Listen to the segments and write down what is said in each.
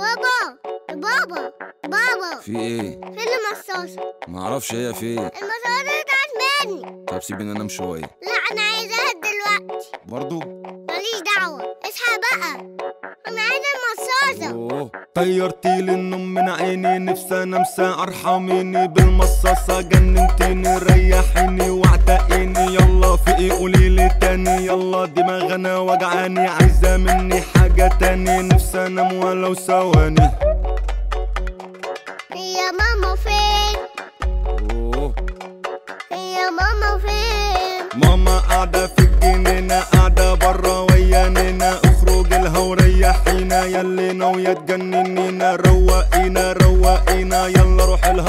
بابا بابا بابا في ايه فين المصاصة معرفش هي في ايه المصاصة بتاعت مني طب سيبيني انام شويه لا انا عايزاها دلوقتي. برضو؟ ماليش دعوة. اصحى بقى. انا عايزة المصاصة اوه طيرتيلي النوم من عيني نفسي انام ساعة ارحميني بالمصاصة جننتيني ريحيني واعتقيني يلا في ايه قوليلي تاني. يلا دماغنا وجعاني عايزة مني حاجة. تاني نفسي انام ولو ثواني هي ماما فين اوه هي ماما فين ماما قاعدة في الجنينة قاعدة برا ويانينا اخرج لها وريحينا يلي ناوية تجننينا روقينا روقينا يلا روح لها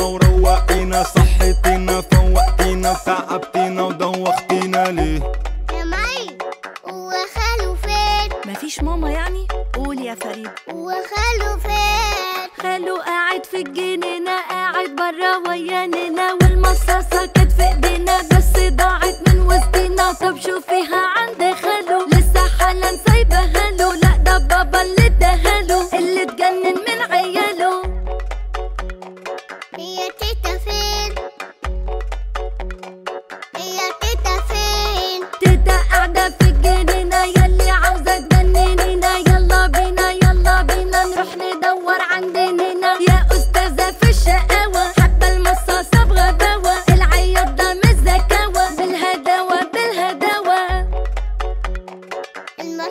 يا فريد. وخاله فين؟ خاله قاعد في الجنينة قاعد برا وياننا والمصاصة كانت في ايدينا بس ضاعت من وسطينا. طب شوفيها عند خاله لسه حالا سايبها له لا ده بابا اللي اداهاله اللي اتجنن من عياله. هي تيتا فين؟ هي تيتا فين؟ تيتا قاعدة في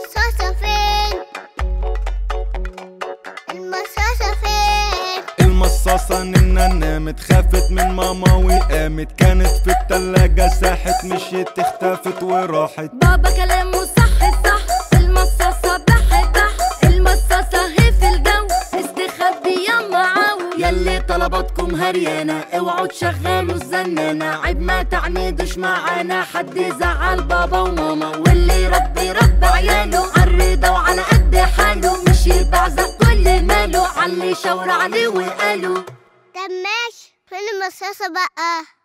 المصاصة فين المصاصة فين المصاصة ننا نامت خافت من ماما وقامت. كانت في التلاجة ساحت مشيت اختفت وراحت. بابا كلامه معاو يلي طلباتكم هريانة. اوعوا تشغلوا الزنانة. عيب ما تعنيدوش معانا حد يزعل بابا وماما. واللي ربي رب عياله. عالرضا وعلى قد حاله. مش يبعزق كل ماله. علي شاور عليه وقاله. طب ماشي. فين المصاصة بقى؟